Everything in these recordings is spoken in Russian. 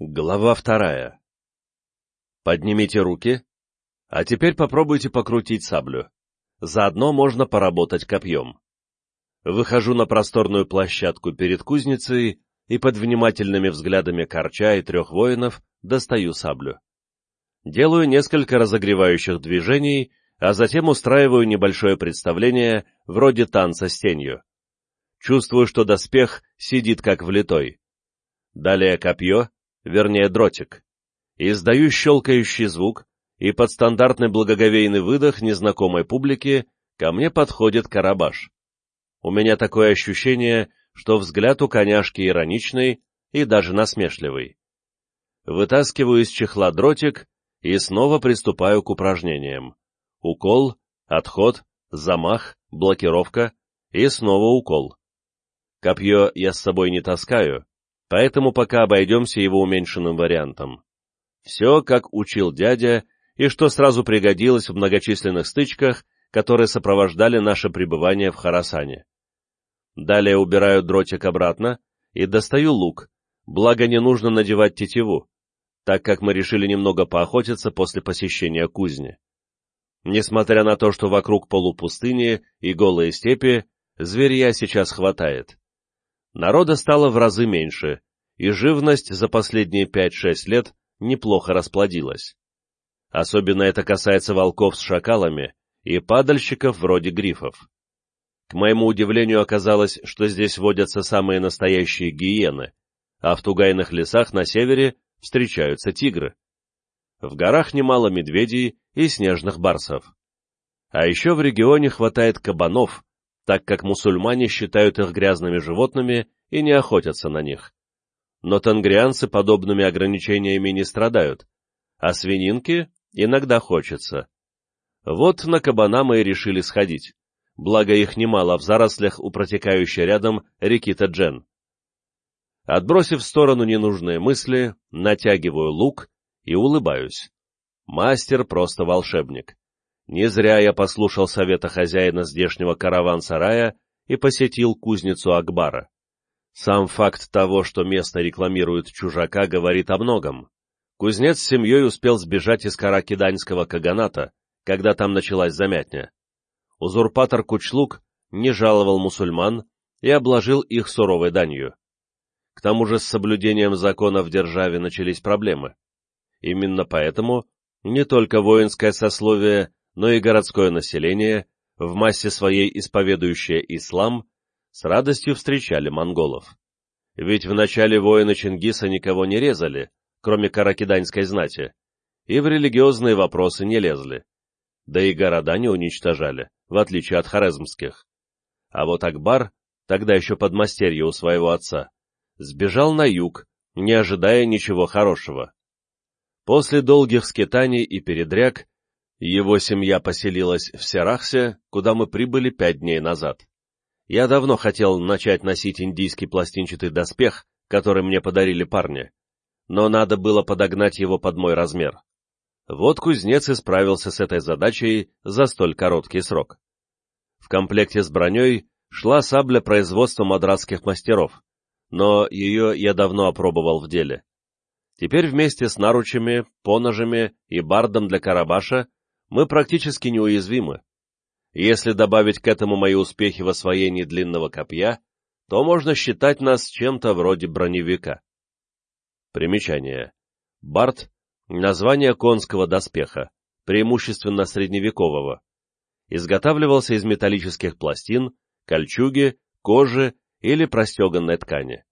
Глава вторая. Поднимите руки, а теперь попробуйте покрутить саблю. Заодно можно поработать копьем. Выхожу на просторную площадку перед кузницей и под внимательными взглядами корча и трех воинов достаю саблю. Делаю несколько разогревающих движений, а затем устраиваю небольшое представление вроде танца с тенью. Чувствую, что доспех сидит как влитой. Далее копье, вернее дротик. Издаю щелкающий звук, и под стандартный благоговейный выдох незнакомой публики ко мне подходит карабаш. У меня такое ощущение, что взгляд у коняшки ироничный и даже насмешливый. Вытаскиваю из чехла дротик и снова приступаю к упражнениям. Укол, отход, замах, блокировка и снова укол. Копье я с собой не таскаю, поэтому пока обойдемся его уменьшенным вариантом. Все, как учил дядя, и что сразу пригодилось в многочисленных стычках, которые сопровождали наше пребывание в Харасане. Далее убираю дротик обратно и достаю лук, благо не нужно надевать тетиву, так как мы решили немного поохотиться после посещения кузни. Несмотря на то, что вокруг полупустыни и голые степи, зверья сейчас хватает. Народа стало в разы меньше, и живность за последние 5-6 лет неплохо расплодилась. Особенно это касается волков с шакалами и падальщиков вроде грифов. К моему удивлению оказалось, что здесь водятся самые настоящие гиены, а в тугайных лесах на севере встречаются тигры. В горах немало медведей и снежных барсов. А еще в регионе хватает кабанов, так как мусульмане считают их грязными животными и не охотятся на них. Но тангрианцы подобными ограничениями не страдают, а свининки иногда хочется. Вот на кабана мы и решили сходить, благо их немало в зарослях у протекающей рядом реки Таджен. Отбросив в сторону ненужные мысли, натягиваю лук и улыбаюсь. Мастер просто волшебник. Не зря я послушал совета хозяина здешнего караван-сарая и посетил кузницу Акбара. Сам факт того, что место рекламирует чужака, говорит о многом. Кузнец с семьей успел сбежать из Каракиданьского каганата, когда там началась замятня. Узурпатор Кучлук не жаловал мусульман и обложил их суровой данью. К тому же с соблюдением закона в державе начались проблемы. Именно поэтому не только воинское сословие, но и городское население, в массе своей исповедующее ислам, с радостью встречали монголов. Ведь в начале воины Чингиса никого не резали, кроме каракиданской знати, и в религиозные вопросы не лезли. Да и города не уничтожали, в отличие от хорезмских. А вот Акбар, тогда еще подмастерье у своего отца, сбежал на юг, не ожидая ничего хорошего. После долгих скитаний и передряг его семья поселилась в Серахсе, куда мы прибыли пять дней назад. Я давно хотел начать носить индийский пластинчатый доспех, который мне подарили парни, но надо было подогнать его под мой размер. Вот кузнец и справился с этой задачей за столь короткий срок. В комплекте с броней шла сабля производства мадрасских мастеров, но ее я давно опробовал в деле. Теперь вместе с наручами, поножами и бардом для карабаша мы практически неуязвимы. Если добавить к этому мои успехи в освоении длинного копья, то можно считать нас чем-то вроде броневика. Примечание. Бард — название конского доспеха, преимущественно средневекового. Изготавливался из металлических пластин, кольчуги, кожи или простеганной ткани.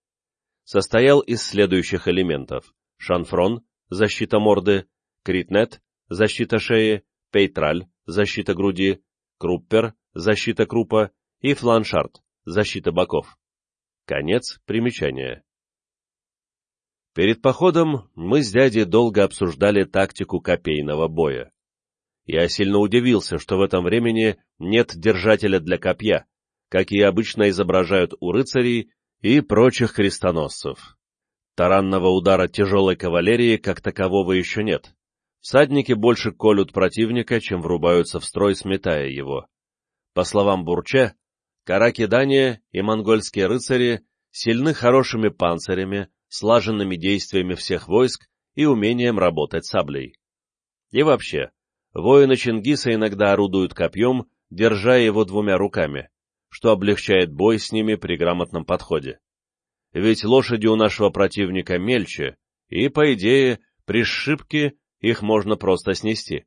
Состоял из следующих элементов. Шанфрон — защита морды, критнет — защита шеи, пейтраль — защита груди, круппер — защита крупа и фланшард — защита боков. Конец примечания. Перед походом мы с дядей долго обсуждали тактику копейного боя. Я сильно удивился, что в этом времени нет держателя для копья, какие обычно изображают у рыцарей и прочих крестоносцев. Таранного удара тяжелой кавалерии как такового еще нет. Всадники больше колют противника, чем врубаются в строй, сметая его. По словам Бурче, каракидане и монгольские рыцари сильны хорошими панцирями, слаженными действиями всех войск и умением работать саблей. И вообще, воины Чингиса иногда орудуют копьем, держа его двумя руками, что облегчает бой с ними при грамотном подходе. Ведь лошади у нашего противника мельче, и, по идее, при сшибке их можно просто снести.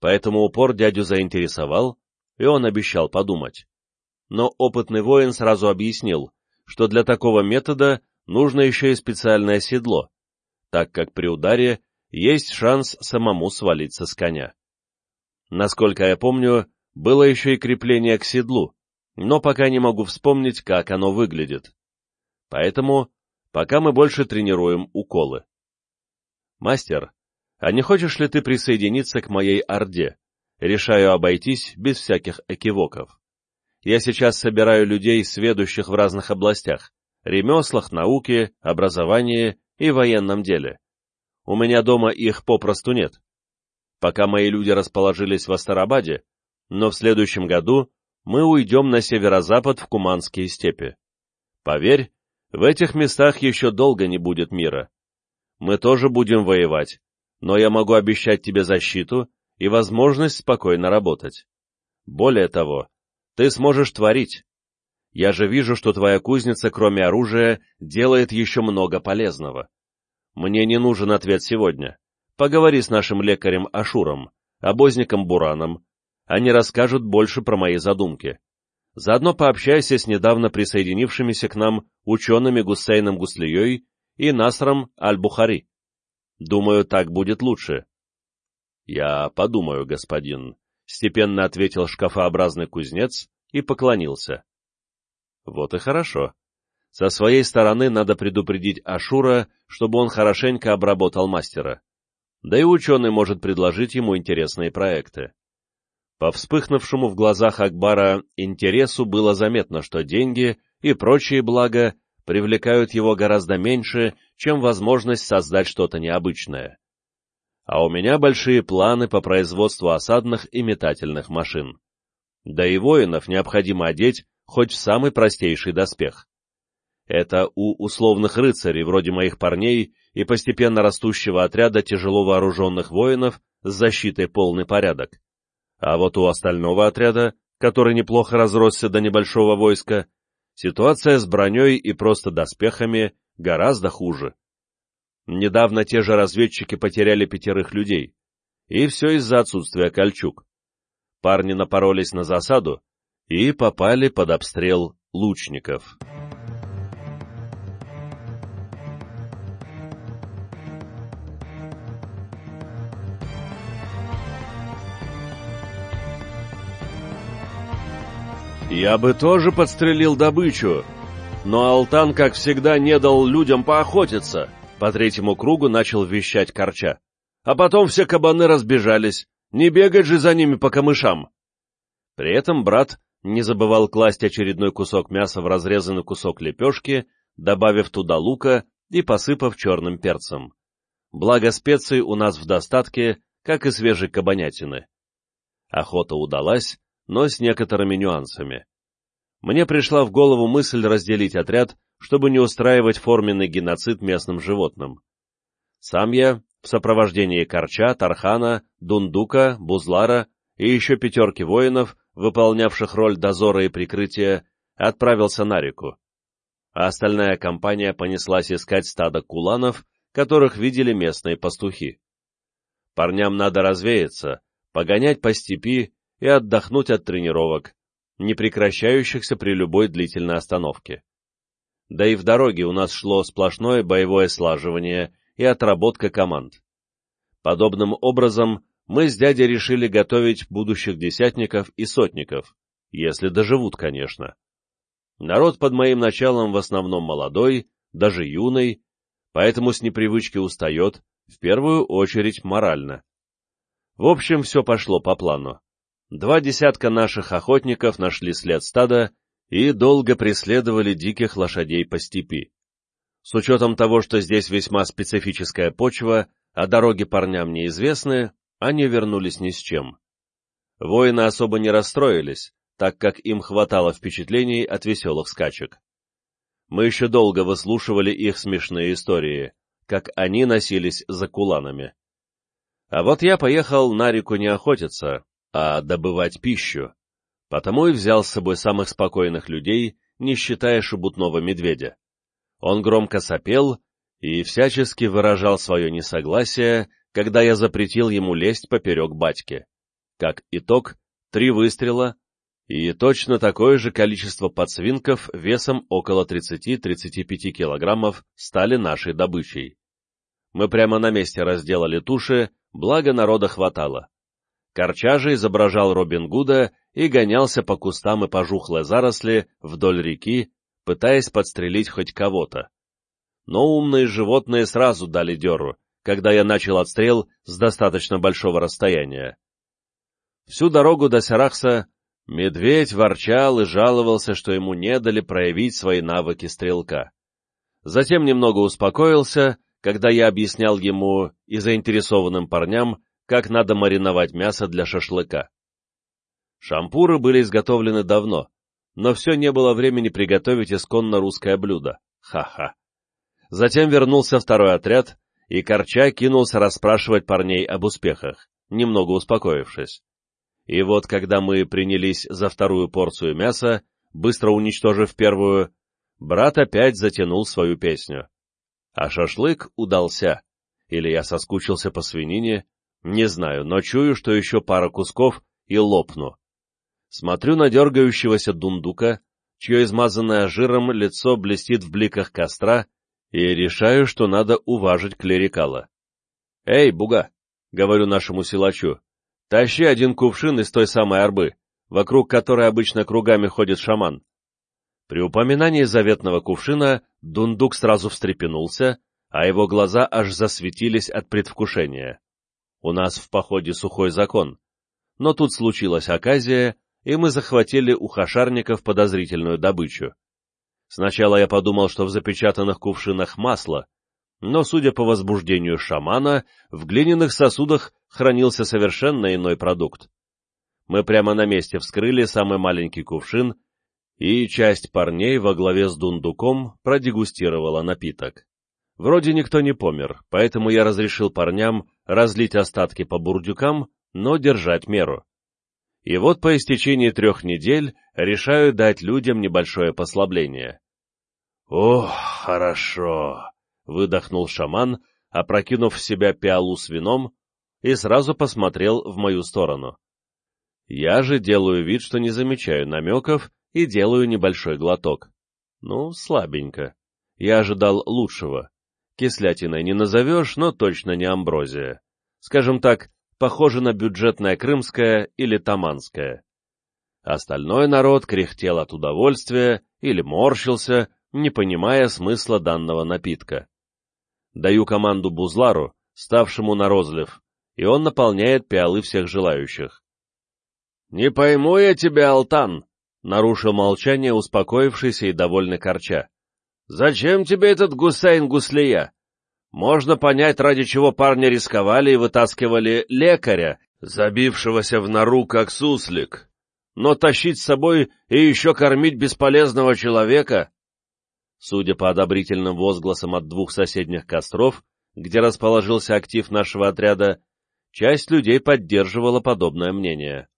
Поэтому упор дядю заинтересовал, и он обещал подумать. Но опытный воин сразу объяснил, что для такого метода нужно еще и специальное седло, так как при ударе есть шанс самому свалиться с коня. Насколько я помню, было еще и крепление к седлу, но пока не могу вспомнить, как оно выглядит. Поэтому пока мы больше тренируем уколы. Мастер, а не хочешь ли ты присоединиться к моей орде? Решаю обойтись без всяких экивоков. Я сейчас собираю людей, сведущих в разных областях, ремеслах, науке, образовании и военном деле. У меня дома их попросту нет. Пока мои люди расположились в Астарабаде, но в следующем году мы уйдем на северо-запад в Куманские степи. Поверь, в этих местах еще долго не будет мира. Мы тоже будем воевать, но я могу обещать тебе защиту и возможность спокойно работать. Более того, ты сможешь творить. Я же вижу, что твоя кузница, кроме оружия, делает еще много полезного. Мне не нужен ответ сегодня. Поговори с нашим лекарем Ашуром, обозником Бураном. Они расскажут больше про мои задумки. Заодно пообщайся с недавно присоединившимися к нам учеными Гусейном Гуслией и Насром Аль-Бухари. Думаю, так будет лучше. — Я подумаю, господин, — степенно ответил шкафообразный кузнец и поклонился. — Вот и хорошо. Со своей стороны надо предупредить Ашура, чтобы он хорошенько обработал мастера. Да и ученый может предложить ему интересные проекты. По вспыхнувшему в глазах Акбара интересу было заметно, что деньги и прочие блага привлекают его гораздо меньше, чем возможность создать что-то необычное. А у меня большие планы по производству осадных и метательных машин. Да и воинов необходимо одеть хоть в самый простейший доспех. Это у условных рыцарей, вроде моих парней, и постепенно растущего отряда тяжело вооруженных воинов с защитой полный порядок. А вот у остального отряда, который неплохо разросся до небольшого войска, ситуация с броней и просто доспехами гораздо хуже. Недавно те же разведчики потеряли пятерых людей, и все из-за отсутствия кольчуг. Парни напоролись на засаду и попали под обстрел лучников. Я бы тоже подстрелил добычу, но Алтан, как всегда, не дал людям поохотиться. По третьему кругу начал вещать Корча. А потом все кабаны разбежались. Не бегать же за ними по камышам. При этом брат не забывал класть очередной кусок мяса в разрезанный кусок лепешки, добавив туда лука и посыпав черным перцем. Благо специй у нас в достатке, как и свежей кабанятины. Охота удалась, но с некоторыми нюансами. Мне пришла в голову мысль разделить отряд, чтобы не устраивать форменный геноцид местным животным. Сам я, в сопровождении Корча, Тархана, Дундука, Бузлара и еще пятерки воинов, выполнявших роль дозора и прикрытия, отправился на реку. А остальная компания понеслась искать стадо куланов, которых видели местные пастухи. Парням надо развеяться, погонять по степи и отдохнуть от тренировок, не прекращающихся при любой длительной остановке. Да и в дороге у нас шло сплошное боевое слаживание и отработка команд. Подобным образом мы с дядей решили готовить будущих десятников и сотников, если доживут, конечно. Народ под моим началом в основном молодой, даже юный, поэтому с непривычки устает, в первую очередь морально. В общем, все пошло по плану. Два десятка наших охотников нашли след стада и долго преследовали диких лошадей по степи. С учетом того, что здесь весьма специфическая почва, а дороги парням неизвестны, они вернулись ни с чем. Воины особо не расстроились, так как им хватало впечатлений от веселых скачек. Мы еще долго выслушивали их смешные истории, как они носились за куланами. А вот я поехал на реку не охотиться, а добывать пищу, потому и взял с собой самых спокойных людей, не считая шебутного медведя. Он громко сопел и всячески выражал свое несогласие, когда я запретил ему лезть поперек батьки. Как итог, три выстрела, и точно такое же количество подсвинков весом около 30-35 килограммов стали нашей добычей. Мы прямо на месте разделали туши, благо народа хватало. Корча же изображал Робин Гуда и гонялся по кустам и пожухлой заросли вдоль реки, пытаясь подстрелить хоть кого-то. Но умные животные сразу дали дёру, когда я начал отстрел с достаточно большого расстояния. Всю дорогу до Сарахса Медведь ворчал и жаловался, что ему не дали проявить свои навыки стрелка. Затем немного успокоился, когда я объяснял ему и заинтересованным парням, как надо мариновать мясо для шашлыка. Шампуры были изготовлены давно, но все не было времени приготовить исконно русское блюдо. Ха-ха. Затем вернулся второй отряд, и Корча кинулся расспрашивать парней об успехах, немного успокоившись. И вот когда мы принялись за вторую порцию мяса, быстро уничтожив первую, брат опять затянул свою песню. А шашлык удался. Или я соскучился по свинине, не знаю, но чую, что еще пара кусков и лопну. Смотрю на дергающегося дундука, чье измазанное жиром лицо блестит в бликах костра, и решаю, что надо уважить клерикала. «Эй, буга!» — говорю нашему силачу. Тащи один кувшин из той самой арбы, вокруг которой обычно кругами ходит шаман. При упоминании заветного кувшина Дундук сразу встрепенулся, а его глаза аж засветились от предвкушения. У нас в походе сухой закон, но тут случилась оказия, и мы захватили у хашарников подозрительную добычу. Сначала я подумал, что в запечатанных кувшинах масло, но, судя по возбуждению шамана, в глиняных сосудах хранился совершенно иной продукт. Мы прямо на месте вскрыли самый маленький кувшин, и часть парней во главе с дундуком продегустировала напиток. Вроде никто не помер, поэтому я разрешил парням разлить остатки по бурдюкам, но держать меру. И вот по истечении трех недель решаю дать людям небольшое послабление. «Ох, хорошо!» выдохнул шаман, опрокинув в себя пиалу с вином, и сразу посмотрел в мою сторону. Я же делаю вид, что не замечаю намеков, и делаю небольшой глоток. Ну, слабенько. Я ожидал лучшего. Кислятиной не назовешь, но точно не амброзия. Скажем так, похоже на бюджетное крымское или таманское. Остальной народ кряхтел от удовольствия или морщился, не понимая смысла данного напитка. Даю команду Бузлару, ставшему на розлив, и он наполняет пиалы всех желающих. — Не пойму я тебя, Алтан! — нарушил молчание успокоившийся и довольный Корча. — Зачем тебе этот Гусейн Гуслия? Можно понять, ради чего парни рисковали и вытаскивали лекаря, забившегося в нору как суслик. Но тащить с собой и еще кормить бесполезного человека Судя по одобрительным возгласам от двух соседних костров, где расположился актив нашего отряда, часть людей поддерживала подобное мнение.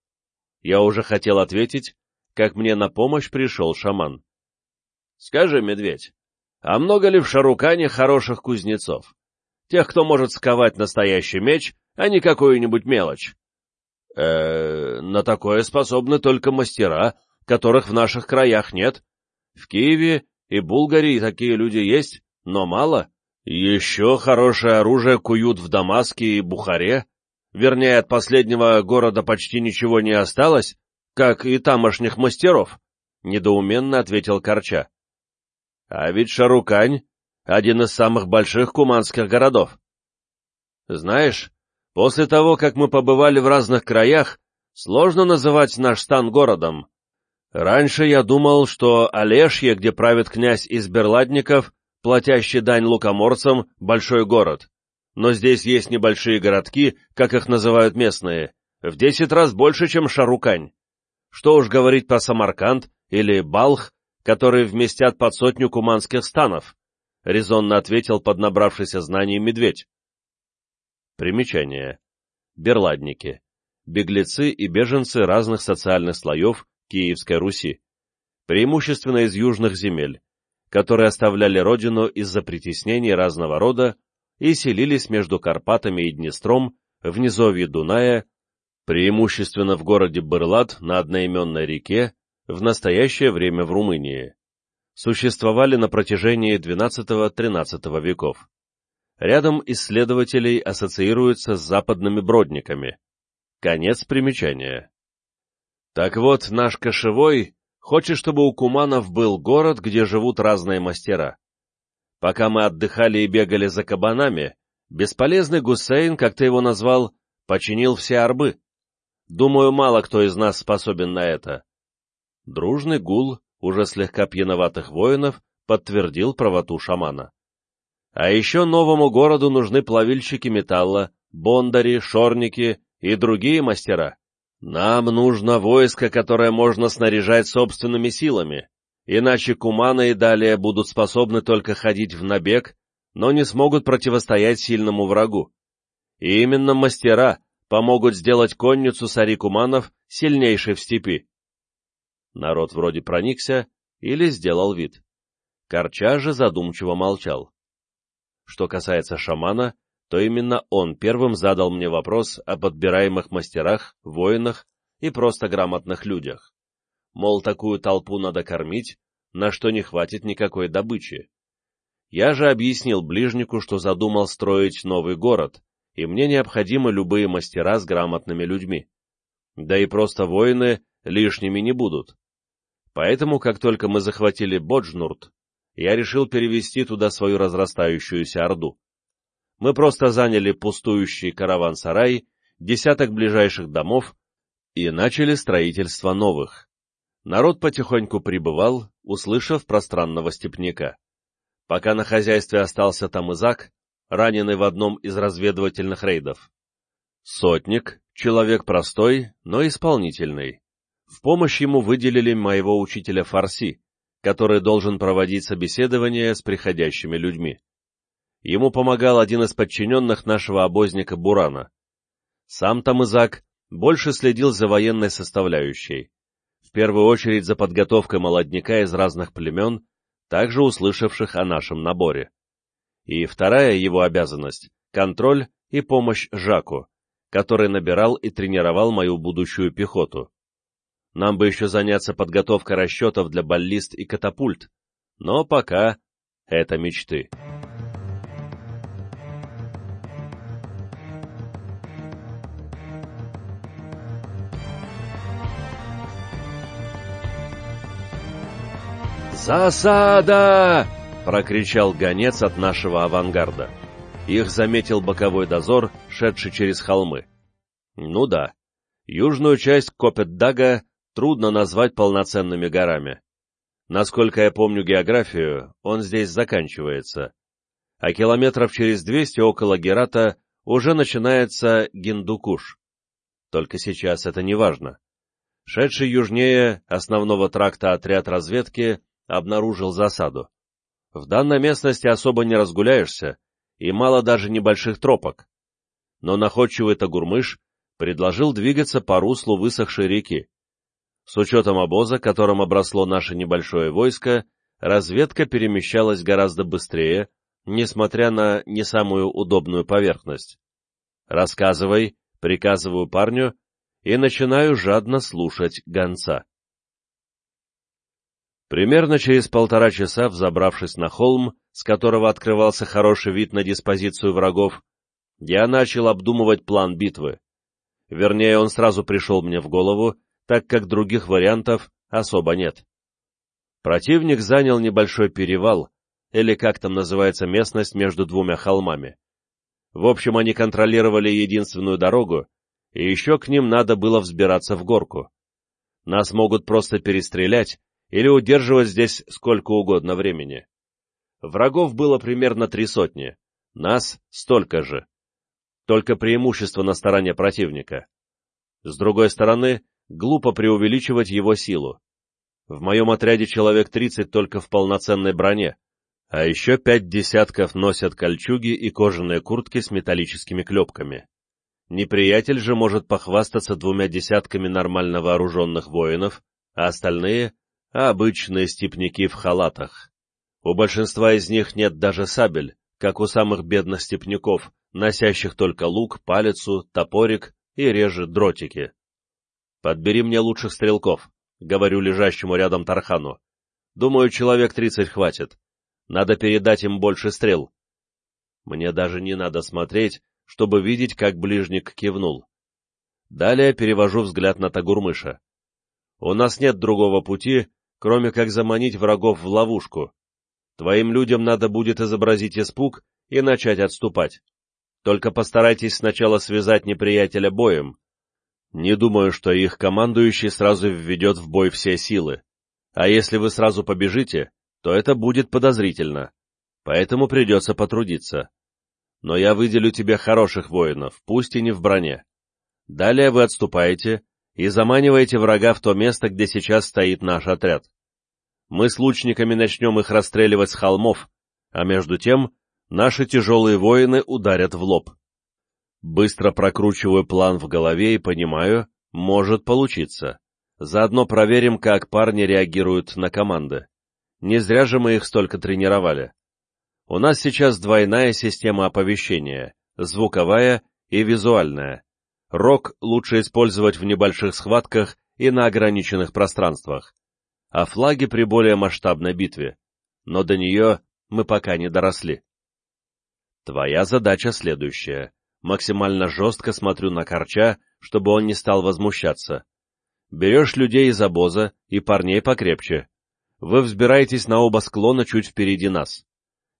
Я уже хотел ответить, как мне на помощь пришел шаман. — Скажи, медведь, а много ли в Шарукане хороших кузнецов? Тех, кто может сковать настоящий меч, а не какую-нибудь мелочь? Э, на такое способны только мастера, которых в наших краях нет. В Киеве и Булгарии такие люди есть, но мало. Еще хорошее оружие куют в Дамаске и Бухаре. Вернее, от последнего города почти ничего не осталось, как и тамошних мастеров, — недоуменно ответил Корча. А ведь Шарукань — один из самых больших куманских городов. Знаешь, после того, как мы побывали в разных краях, сложно называть наш стан городом, Раньше я думал, что Олешье, где правит князь из Берладников, платящий дань лукоморцам, большой город. Но здесь есть небольшие городки, как их называют местные, в десять раз больше, чем Шарукань. Что уж говорить про Самарканд или Балх, которые вместят под сотню куманских станов, — резонно ответил поднабравшийся знаний медведь. Примечание. Берладники. Беглецы и беженцы разных социальных слоев Киевской Руси, преимущественно из южных земель, которые оставляли родину из-за притеснений разного рода и селились между Карпатами и Днестром в низовье Дуная, преимущественно в городе Бырлат на одноименной реке, в настоящее время в Румынии. Существовали на протяжении XII-XIII веков. Рядом исследователей ассоциируются с западными бродниками. Конец примечания. Так вот, наш кошевой хочет, чтобы у куманов был город, где живут разные мастера. Пока мы отдыхали и бегали за кабанами, бесполезный Гусейн, как ты его назвал, починил все арбы. Думаю, мало кто из нас способен на это. Дружный гул уже слегка пьяноватых воинов подтвердил правоту шамана. А еще новому городу нужны плавильщики металла, бондари, шорники и другие мастера. Нам нужно войско, которое можно снаряжать собственными силами, иначе куманы и далее будут способны только ходить в набег, но не смогут противостоять сильному врагу. И именно мастера помогут сделать конницу сари куманов сильнейшей в степи. Народ вроде проникся или сделал вид. Корча же задумчиво молчал. Что касается шамана, то именно он первым задал мне вопрос о подбираемых мастерах, воинах и просто грамотных людях. Мол, такую толпу надо кормить, на что не хватит никакой добычи. Я же объяснил ближнику, что задумал строить новый город, и мне необходимы любые мастера с грамотными людьми. Да и просто воины лишними не будут. Поэтому, как только мы захватили Боджнурт, я решил перевести туда свою разрастающуюся орду. Мы просто заняли пустующий караван-сарай, десяток ближайших домов и начали строительство новых. Народ потихоньку прибывал, услышав пространного степняка. Пока на хозяйстве остался там Изак, раненый в одном из разведывательных рейдов. Сотник, человек простой, но исполнительный. В помощь ему выделили моего учителя Фарси, который должен проводить собеседование с приходящими людьми. Ему помогал один из подчиненных нашего обозника Бурана. Сам Тамызак больше следил за военной составляющей, в первую очередь за подготовкой молодняка из разных племен, также услышавших о нашем наборе. И вторая его обязанность — контроль и помощь Жаку, который набирал и тренировал мою будущую пехоту. Нам бы еще заняться подготовкой расчетов для баллист и катапульт, но пока это мечты. «Засада!» — прокричал гонец от нашего авангарда. Их заметил боковой дозор, шедший через холмы. Ну да, южную часть Копетдага трудно назвать полноценными горами. Насколько я помню географию, он здесь заканчивается. А километров через 200 около Герата уже начинается Гиндукуш. Только сейчас это не важно. Шедший южнее основного тракта отряд разведки обнаружил засаду. В данной местности особо не разгуляешься, и мало даже небольших тропок. Но находчивый Тагурмыш предложил двигаться по руслу высохшей реки. С учетом обоза, которым обросло наше небольшое войско, разведка перемещалась гораздо быстрее, несмотря на не самую удобную поверхность. «Рассказывай», — приказываю парню, и начинаю жадно слушать гонца. Примерно через полтора часа, взобравшись на холм, с которого открывался хороший вид на диспозицию врагов, я начал обдумывать план битвы. Вернее, он сразу пришел мне в голову, так как других вариантов особо нет. Противник занял небольшой перевал, или как там называется местность между двумя холмами. В общем, они контролировали единственную дорогу, и еще к ним надо было взбираться в горку. Нас могут просто перестрелять или удерживать здесь сколько угодно времени. Врагов было примерно три сотни, нас столько же. Только преимущество на стороне противника. С другой стороны, глупо преувеличивать его силу. В моем отряде человек 30 только в полноценной броне, а еще пять десятков носят кольчуги и кожаные куртки с металлическими клепками. Неприятель же может похвастаться двумя десятками нормально вооруженных воинов, а остальные — обычные степняки в халатах. У большинства из них нет даже сабель, как у самых бедных степняков, носящих только лук, палицу, топорик и реже дротики. «Подбери мне лучших стрелков», — говорю лежащему рядом Тархану. «Думаю, человек тридцать хватит. Надо передать им больше стрел». Мне даже не надо смотреть, чтобы видеть, как ближник кивнул. Далее перевожу взгляд на Тагурмыша. У нас нет другого пути, кроме как заманить врагов в ловушку. Твоим людям надо будет изобразить испуг и начать отступать. Только постарайтесь сначала связать неприятеля боем. Не думаю, что их командующий сразу введет в бой все силы. А если вы сразу побежите, то это будет подозрительно. Поэтому придется потрудиться но я выделю тебе хороших воинов, пусть и не в броне. Далее вы отступаете и заманиваете врага в то место, где сейчас стоит наш отряд. Мы с лучниками начнем их расстреливать с холмов, а между тем наши тяжелые воины ударят в лоб. Быстро прокручиваю план в голове и понимаю, может получиться. Заодно проверим, как парни реагируют на команды. Не зря же мы их столько тренировали. У нас сейчас двойная система оповещения, звуковая и визуальная. Рок лучше использовать в небольших схватках и на ограниченных пространствах, а флаги при более масштабной битве. Но до нее мы пока не доросли. Твоя задача следующая. Максимально жестко смотрю на Корча, чтобы он не стал возмущаться. Берешь людей из обоза и парней покрепче. Вы взбираетесь на оба склона чуть впереди нас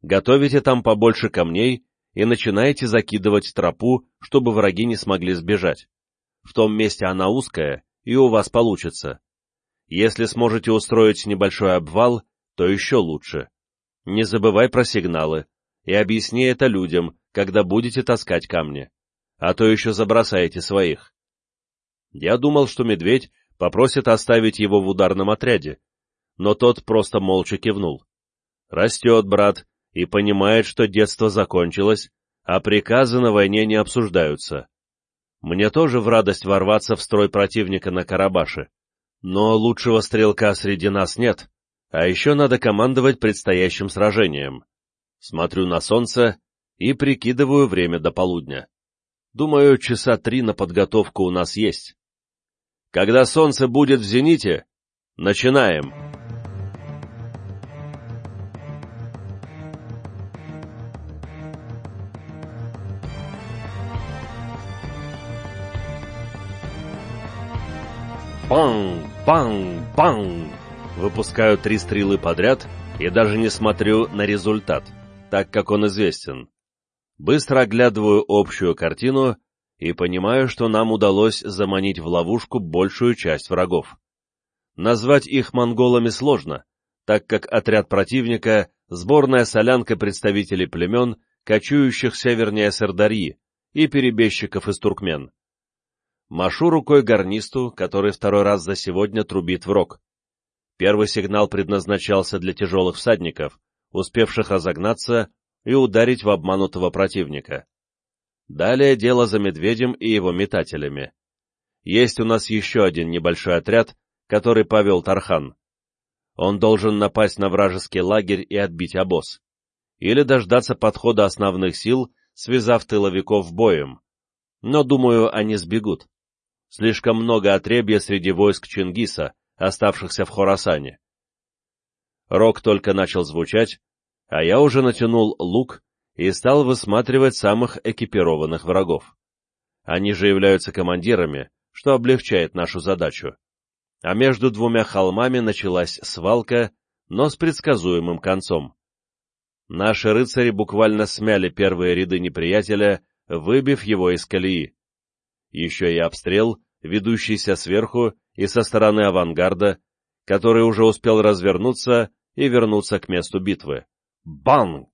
готовите там побольше камней и начинаете закидывать тропу, чтобы враги не смогли сбежать. В том месте она узкая, и у вас получится. Если сможете устроить небольшой обвал, то еще лучше. Не забывай про сигналы и объясни это людям, когда будете таскать камни, а то еще забросаете своих. Я думал, что медведь попросит оставить его в ударном отряде, но тот просто молча кивнул. «Растет, брат, и понимает, что детство закончилось, а приказы на войне не обсуждаются. Мне тоже в радость ворваться в строй противника на Карабаше. Но лучшего стрелка среди нас нет, а еще надо командовать предстоящим сражением. Смотрю на солнце и прикидываю время до полудня. Думаю, часа три на подготовку у нас есть. Когда солнце будет в зените, начинаем. Пам, пам, пам! Выпускаю три стрелы подряд и даже не смотрю на результат, так как он известен. Быстро оглядываю общую картину и понимаю, что нам удалось заманить в ловушку большую часть врагов. Назвать их монголами сложно, так как отряд противника — сборная солянка представителей племен, кочующих севернее Сырдарьи, и перебежчиков из туркмен. Машу рукой гарнисту, который второй раз за сегодня трубит в рог. Первый сигнал предназначался для тяжелых всадников, успевших разогнаться и ударить в обманутого противника. Далее дело за медведем и его метателями. Есть у нас еще один небольшой отряд, который повел Тархан. Он должен напасть на вражеский лагерь и отбить обоз. Или дождаться подхода основных сил, связав тыловиков боем. Но, думаю, они сбегут. Слишком много отребья среди войск Чингиса, оставшихся в Хорасане. Рок только начал звучать, а я уже натянул лук и стал высматривать самых экипированных врагов. Они же являются командирами, что облегчает нашу задачу. А между двумя холмами началась свалка, но с предсказуемым концом. Наши рыцари буквально смяли первые ряды неприятеля, выбив его из колеи еще и обстрел, ведущийся сверху и со стороны авангарда, который уже успел развернуться и вернуться к месту битвы. Бан!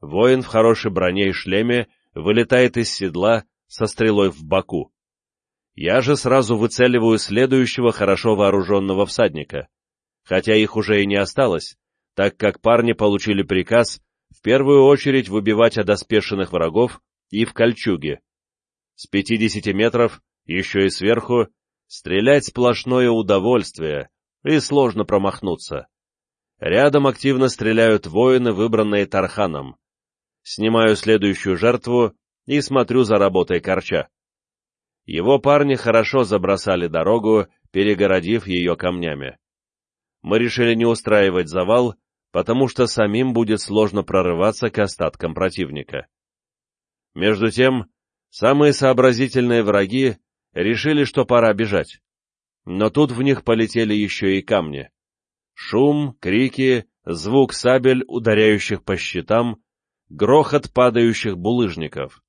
Воин в хорошей броне и шлеме вылетает из седла со стрелой в боку. Я же сразу выцеливаю следующего хорошо вооруженного всадника. хотя их уже и не осталось, так как парни получили приказ в первую очередь выбивать одоспешенных врагов и в кольчуге. С 50 метров, еще и сверху, стрелять сплошное удовольствие, и сложно промахнуться. Рядом активно стреляют воины, выбранные Тарханом. Снимаю следующую жертву и смотрю за работой Корча. Его парни хорошо забросали дорогу, перегородив ее камнями. Мы решили не устраивать завал, потому что самим будет сложно прорываться к остаткам противника. Между тем, самые сообразительные враги решили, что пора бежать. Но тут в них полетели еще и камни. Шум, крики, звук сабель, ударяющих по щитам, грохот падающих булыжников.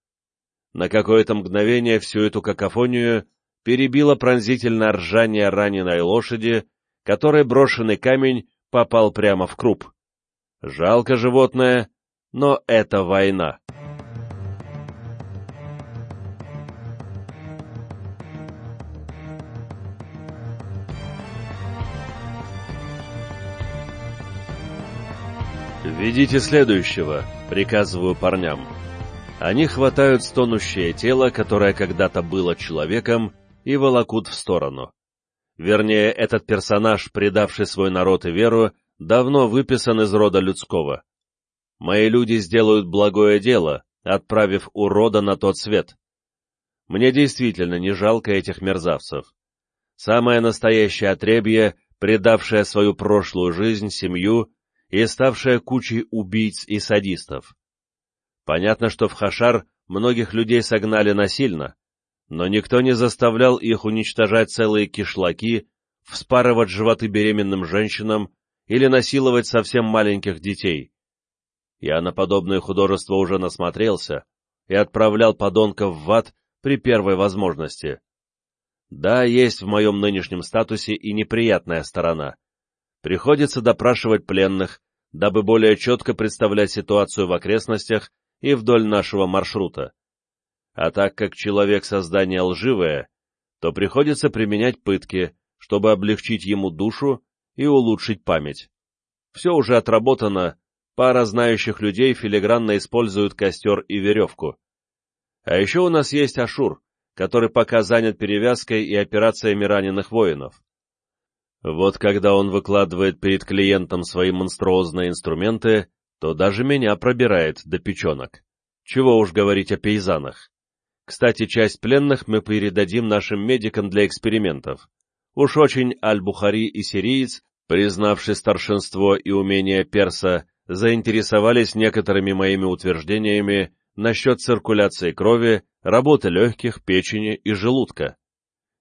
На какое-то мгновение всю эту какофонию перебило пронзительное ржание раненой лошади, которой брошенный камень попал прямо в круп. Жалко животное, но это война. «Ведите следующего», — приказываю парням. Они хватают стонущее тело, которое когда-то было человеком, и волокут в сторону. Вернее, этот персонаж, предавший свой народ и веру, давно выписан из рода людского. Мои люди сделают благое дело, отправив урода на тот свет. Мне действительно не жалко этих мерзавцев. Самое настоящее отребье, предавшее свою прошлую жизнь, семью и ставшее кучей убийц и садистов. Понятно, что в Хашар многих людей согнали насильно, но никто не заставлял их уничтожать целые кишлаки, вспарывать животы беременным женщинам или насиловать совсем маленьких детей. Я на подобное художество уже насмотрелся и отправлял подонков в ад при первой возможности. Да, есть в моем нынешнем статусе и неприятная сторона. Приходится допрашивать пленных, дабы более четко представлять ситуацию в окрестностях и вдоль нашего маршрута. А так как человек создание лживое, то приходится применять пытки, чтобы облегчить ему душу и улучшить память. Все уже отработано, пара знающих людей филигранно используют костер и веревку. А еще у нас есть Ашур, который пока занят перевязкой и операциями раненых воинов. Вот когда он выкладывает перед клиентом свои монструозные инструменты, то даже меня пробирает до печенок. Чего уж говорить о пейзанах. Кстати, часть пленных мы передадим нашим медикам для экспериментов. Уж очень Аль-Бухари и сириец признавший старшинство и умение перса, заинтересовались некоторыми моими утверждениями насчет циркуляции крови, работы легких, печени и желудка.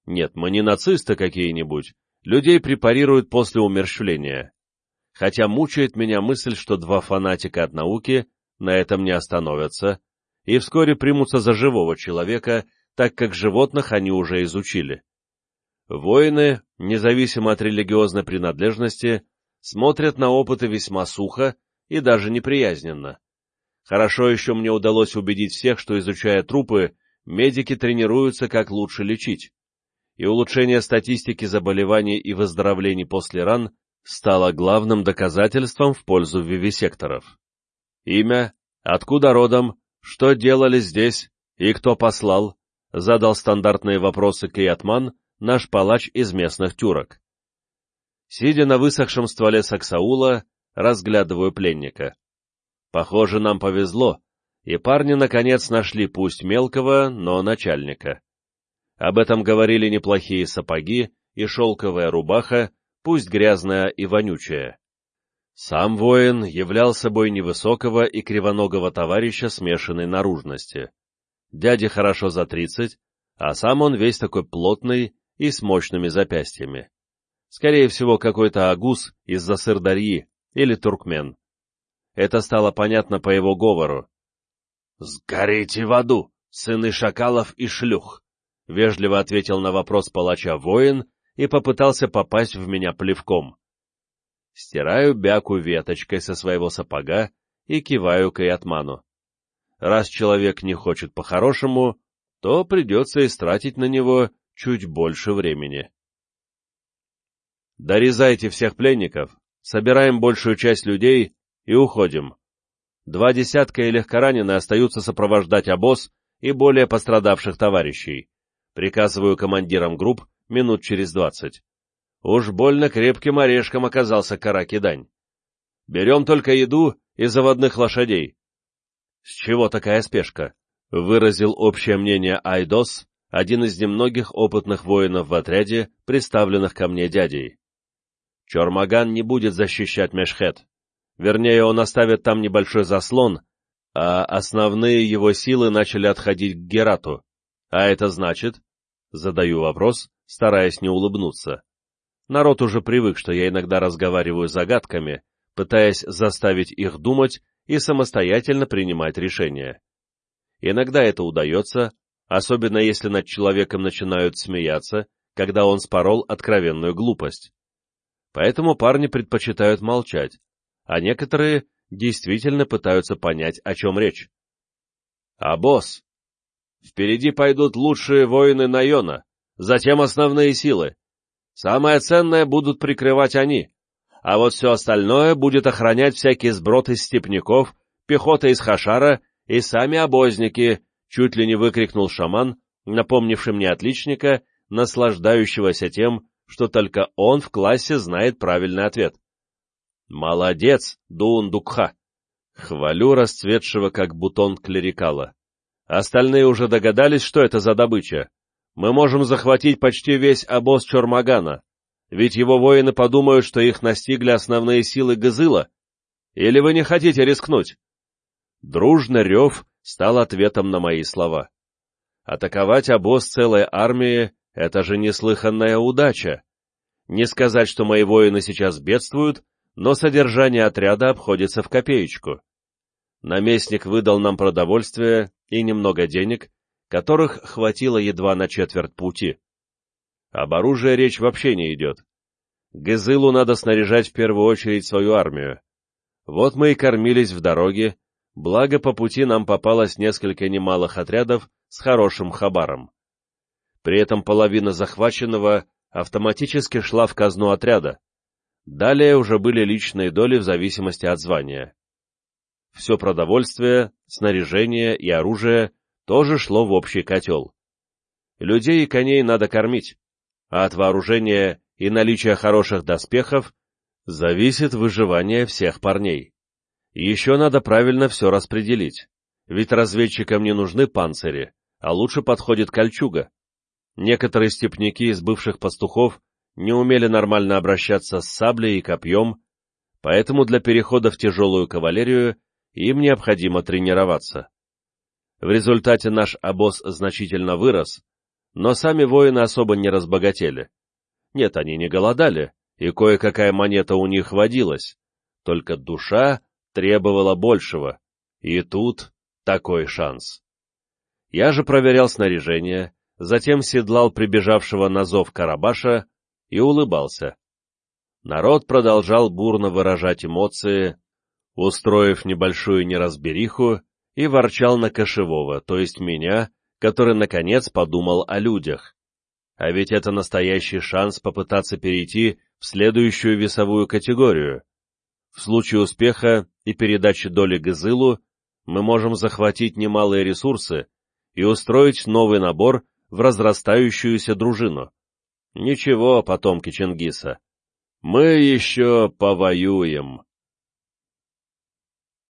Нет, мы не нацисты какие-нибудь, людей препарируют после умерщвления. Хотя мучает меня мысль, что два фанатика от науки на этом не остановятся и вскоре примутся за живого человека, так как животных они уже изучили. Воины, независимо от религиозной принадлежности, смотрят на опыты весьма сухо и даже неприязненно. Хорошо еще мне удалось убедить всех, что, изучая трупы, медики тренируются, как лучше лечить. И улучшение статистики заболеваний и выздоровлений после ран стало главным доказательством в пользу вивисекторов. Имя, откуда родом, что делали здесь и кто послал, задал стандартные вопросы Киятман, наш палач из местных тюрок. Сидя на высохшем стволе саксаула, разглядываю пленника. Похоже, нам повезло, и парни наконец нашли пусть мелкого, но начальника. Об этом говорили неплохие сапоги и шелковая рубаха, пусть грязная и вонючая. Сам воин являл собой невысокого и кривоногого товарища смешанной наружности. Дяде хорошо за тридцать, а сам он весь такой плотный и с мощными запястьями. Скорее всего, какой-то агус из-за Сырдарьи или туркмен. Это стало понятно по его говору. «Сгорите в аду, сыны шакалов и шлюх!» — вежливо ответил на вопрос палача воин и попытался попасть в меня плевком. Стираю бяку веточкой со своего сапога и киваю к Иатману. Раз человек не хочет по-хорошему, то придется истратить на него чуть больше времени. Дорезайте всех пленников, собираем большую часть людей и уходим. Два десятка и легкоранены остаются сопровождать обоз и более пострадавших товарищей. Приказываю командирам групп минут через двадцать. Уж больно крепким орешком оказался Каракидань. Берем только еду и заводных лошадей. С чего такая спешка? Выразил общее мнение Айдос, один из немногих опытных воинов в отряде, представленных ко мне дядей. Чормаган не будет защищать Мешхет. Вернее, он оставит там небольшой заслон, а основные его силы начали отходить к Герату. А это значит? Задаю вопрос, стараясь не улыбнуться. Народ уже привык, что я иногда разговариваю загадками, пытаясь заставить их думать и самостоятельно принимать решения. Иногда это удается, особенно если над человеком начинают смеяться, когда он спорол откровенную глупость. Поэтому парни предпочитают молчать, а некоторые действительно пытаются понять, о чем речь. А босс? Впереди пойдут лучшие воины Найона, затем основные силы. Самое ценное будут прикрывать они, а вот все остальное будет охранять всякий сброд из степняков, пехота из Хашара и сами обозники, чуть ли не выкрикнул шаман, напомнивший мне отличника, наслаждающегося тем, что только он в классе знает правильный ответ. «Молодец, Дуун-Дукха!» Хвалю расцветшего, как бутон клерикала. Остальные уже догадались, что это за добыча. Мы можем захватить почти весь обоз Чормагана, ведь его воины подумают, что их настигли основные силы Гызыла. Или вы не хотите рискнуть? Дружный рев стал ответом на мои слова. Атаковать обоз целой армии — это же неслыханная удача. Не сказать, что мои воины сейчас бедствуют, но содержание отряда обходится в копеечку. Наместник выдал нам продовольствие и немного денег, которых хватило едва на четверть пути. Об оружии речь вообще не идет. Гызылу надо снаряжать в первую очередь свою армию. Вот мы и кормились в дороге, благо по пути нам попалось несколько немалых отрядов с хорошим хабаром. При этом половина захваченного автоматически шла в казну отряда, Далее уже были личные доли в зависимости от звания. Все продовольствие, снаряжение и оружие тоже шло в общий котел. Людей и коней надо кормить, а от вооружения и наличия хороших доспехов зависит выживание всех парней. Еще надо правильно все распределить, ведь разведчикам не нужны панцири, а лучше подходит кольчуга. Некоторые степняки из бывших пастухов не умели нормально обращаться с саблей и копьем, поэтому для перехода в тяжелую кавалерию им необходимо тренироваться. В результате наш обоз значительно вырос, но сами воины особо не разбогатели. Нет, они не голодали, и кое-какая монета у них водилась, только душа требовала большего, и тут такой шанс. Я же проверял снаряжение, затем седлал прибежавшего на зов Карабаша и улыбался. Народ продолжал бурно выражать эмоции, устроив небольшую неразбериху, и ворчал на кошевого, то есть меня, который наконец подумал о людях. А ведь это настоящий шанс попытаться перейти в следующую весовую категорию. В случае успеха и передачи доли Гызылу мы можем захватить немалые ресурсы и устроить новый набор в разрастающуюся дружину. Ничего, потомки Чингиса. Мы еще повоюем.